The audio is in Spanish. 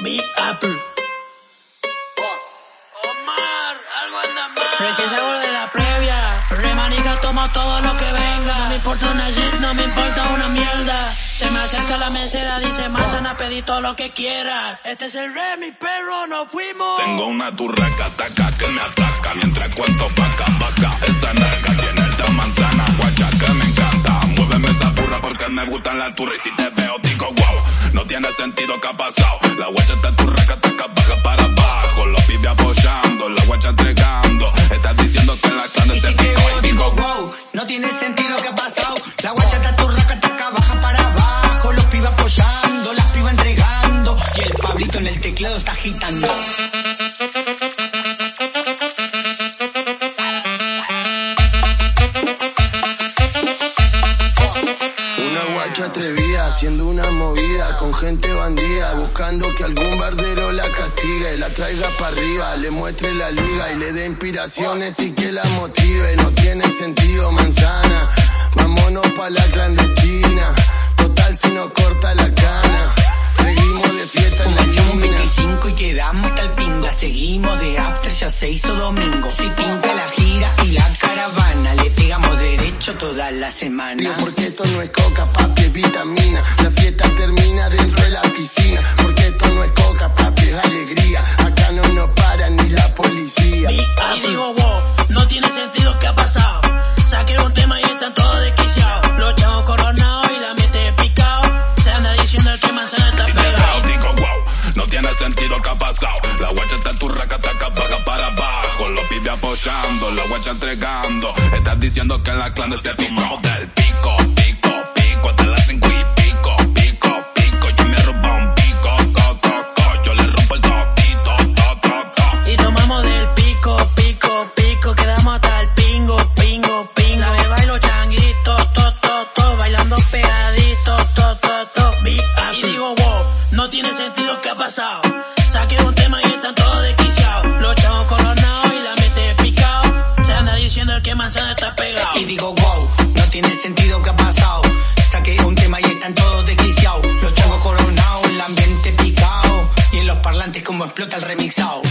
Big Apple. Omar, algo anda mal. Recién salgo de la previa. Remanica, tomo todo lo que venga. No me importa una shit, no me importa una mierda. Se me acerca la mesera, dice manzana, pedí todo lo que quiera. Este es el re, mi perro, nos fuimos. Tengo una turraca taca que me ataca mientras cuento paca vaca. Esa narca tiene esta manzana me gustan las turras y si te veo digo wow. No tiene sentido que ha pasado. La guacha está turraca taca baja para abajo. Los pibes apoyando, la guacha entregando. Estás diciendo que en la clan se pico y digo wow. No tiene sentido que ha pasado. La guacha está turraca taca baja para abajo. Los pibes apoyando, las pibas entregando. Y el Pablito en el teclado está agitando. Una guacha atrevida, haciendo una movida con gente bandida, buscando que algún bardero la castigue, la traiga para arriba, le muestre la liga y le dé inspiraciones y que la motive. No tiene sentido, manzana, vámonos pa' la clandestina, total si no corta la cana, seguimos de fiesta en la. 25 y quedamos hasta el pingo. Seguimos de after, ya se hizo domingo. Si pinta la gira y la caravana, le pegamos toda la semana. Digo, porque esto no es coca, papi, es vitamina. La fiesta termina dentro de la piscina. Porque esto no es coca, papi, es alegría. Acá no nos para ni la policía. Y digo, wow, no tiene sentido que ha pasado. Saqué un tema y están todos desquiciados. Los chavos coronados y la mente picado. Se anda diciendo el que manzana está pegado. digo wow. No tiene sentido que ha pasado. La guacha está turraca taca baja para abajo. Los apoyando, la guacha entregando. Estás diciendo que en la clan se tomamos del pico, pico, pico. Hasta las cinco y pico, pico, pico. Yo me robo un pico, co, co, co. Yo le rompo el totito, to, to, to. Y tomamos del pico, pico, pico. Quedamos hasta el pingo, pingo, pingo. La beba y los changuitos, to, to, to. Bailando pegaditos, to, to, to. Y digo, wow, no tiene sentido que ha pasado. Saqué Y digo, wow, no tiene sentido que ha pasado. Saqué un tema y están todos desquiciados. Los changos coronados, el ambiente picado. Y en los parlantes como explota el remixado.